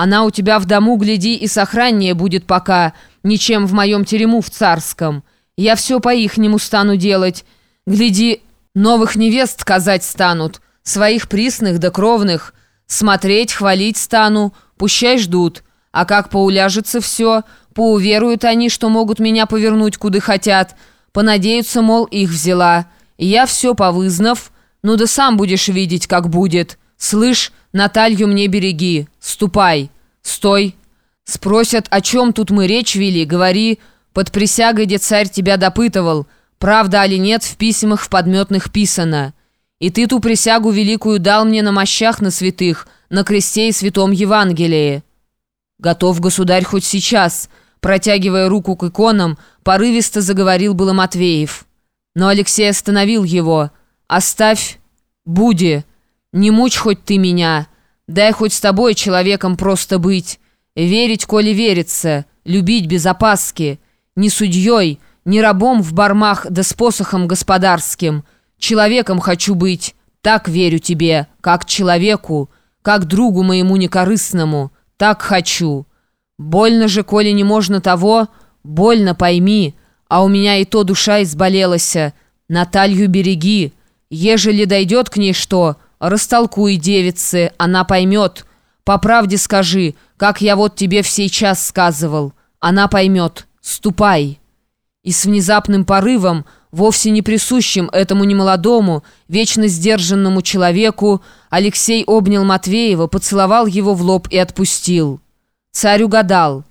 Она у тебя в дому, гляди, и сохраннее будет пока, ничем в моем терему в царском. Я все по-ихнему стану делать. Гляди, новых невест казать станут, своих присных да кровных. Смотреть, хвалить стану, пущай ждут. А как поуляжется все, поуверуют они, что могут меня повернуть, куда хотят. Понадеются, мол, их взяла. Я все повызнав, ну да сам будешь видеть, как будет. Слышь, Наталью мне береги, ступай, стой. Спросят, о чем тут мы речь вели, говори, под присягой, где царь тебя допытывал, правда или нет, в письмах в подметных писано. И ты ту присягу великую дал мне на мощах на святых, на кресте и святом Евангелии. Готов, государь, хоть сейчас, протягивая руку к иконам, порывисто заговорил было Матвеев. Но Алексей остановил его. «Оставь, буди, не мучь хоть ты меня, дай хоть с тобой человеком просто быть, верить, коли верится, любить без опаски, не судьей, не рабом в бармах да с посохом господарским, человеком хочу быть, так верю тебе, как человеку, как другу моему некорыстному, так хочу. Больно же, коли не можно того, больно пойми, а у меня и то душа изболелася, Наталью береги, Ежели дойдет к ней что, растолкуй девице, она поймет. По правде скажи, как я вот тебе в сей час сказывал. Она поймет. Ступай». И с внезапным порывом, вовсе не присущим этому немолодому, вечно сдержанному человеку, Алексей обнял Матвеева, поцеловал его в лоб и отпустил. Царь угадал.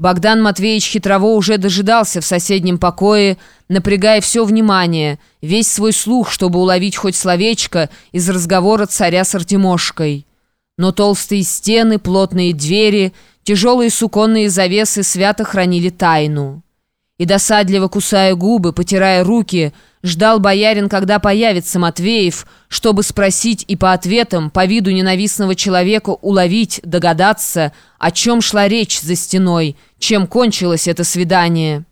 Богдан Матвеевич хитрово уже дожидался в соседнем покое, напрягая все внимание, весь свой слух, чтобы уловить хоть словечко из разговора царя с Артемошкой. Но толстые стены, плотные двери, тяжелые суконные завесы свято хранили тайну и, досадливо кусая губы, потирая руки, ждал боярин, когда появится Матвеев, чтобы спросить и по ответам, по виду ненавистного человека уловить, догадаться, о чем шла речь за стеной, чем кончилось это свидание.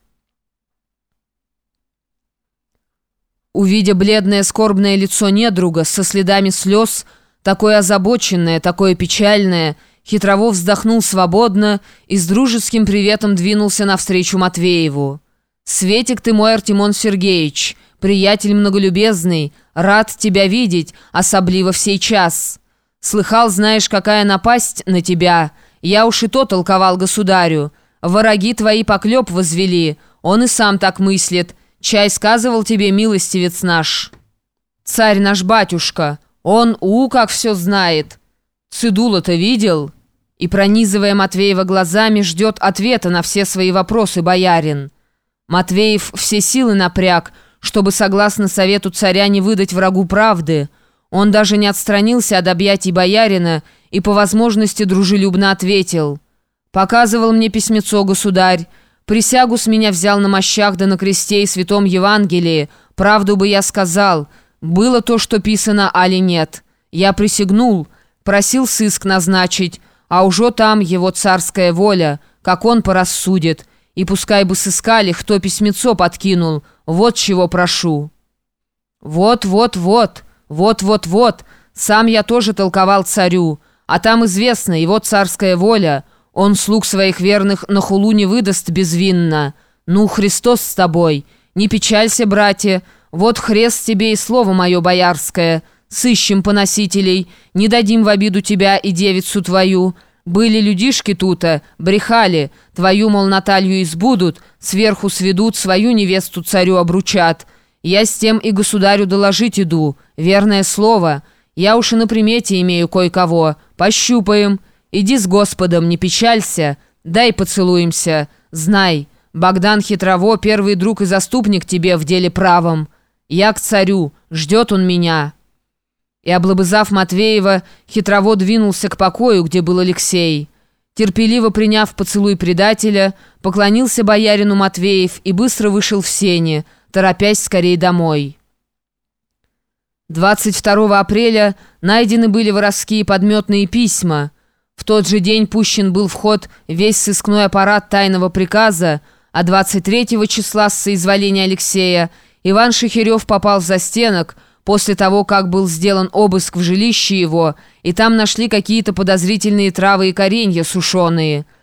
Увидя бледное скорбное лицо недруга со следами слез, такое озабоченное, такое печальное, Хитрово вздохнул свободно и с дружеским приветом двинулся навстречу Матвееву. «Светик ты мой, Артемон Сергеевич, приятель многолюбезный, рад тебя видеть, особливо в сей час. Слыхал, знаешь, какая напасть на тебя, я уж и то толковал государю. Вороги твои поклеп возвели, он и сам так мыслит. Чай сказывал тебе, милостивец наш. Царь наш батюшка, он, у, как все знает. Цидула-то видел?» И, пронизывая Матвеева глазами, ждет ответа на все свои вопросы боярин. Матвеев все силы напряг, чтобы, согласно совету царя, не выдать врагу правды. Он даже не отстранился от объятий боярина и по возможности дружелюбно ответил. «Показывал мне письмецо, государь. Присягу с меня взял на мощах да на кресте и святом Евангелии. Правду бы я сказал. Было то, что писано, али нет. Я присягнул, просил сыск назначить» а уже там его царская воля, как он порассудит, и пускай бы сыскали, кто письмецо подкинул, вот чего прошу». «Вот-вот-вот, вот-вот-вот, сам я тоже толковал царю, а там известно, его царская воля, он слуг своих верных на хулу не выдаст безвинно. Ну, Христос с тобой, не печалься, братья, вот хрест тебе и слово мое боярское». Сыщем поносителей, не дадим в обиду тебя и девицу твою. Были людишки тута, брехали, твою, мол, Наталью избудут, сверху сведут, свою невесту царю обручат. Я с тем и государю доложить иду, верное слово. Я уж и на примете имею кое-кого. Пощупаем. Иди с Господом, не печалься, дай поцелуемся. Знай, Богдан Хитрово, первый друг и заступник тебе в деле правом. Я к царю, ждет он меня». И, облобызав Матвеева, хитрово двинулся к покою, где был Алексей. Терпеливо приняв поцелуй предателя, поклонился боярину Матвеев и быстро вышел в сени, торопясь скорее домой. 22 апреля найдены были воровские подметные письма. В тот же день пущен был в ход весь сыскной аппарат тайного приказа, а 23 числа с соизволения Алексея Иван Шехерев попал в застенок – после того, как был сделан обыск в жилище его, и там нашли какие-то подозрительные травы и коренья сушеные –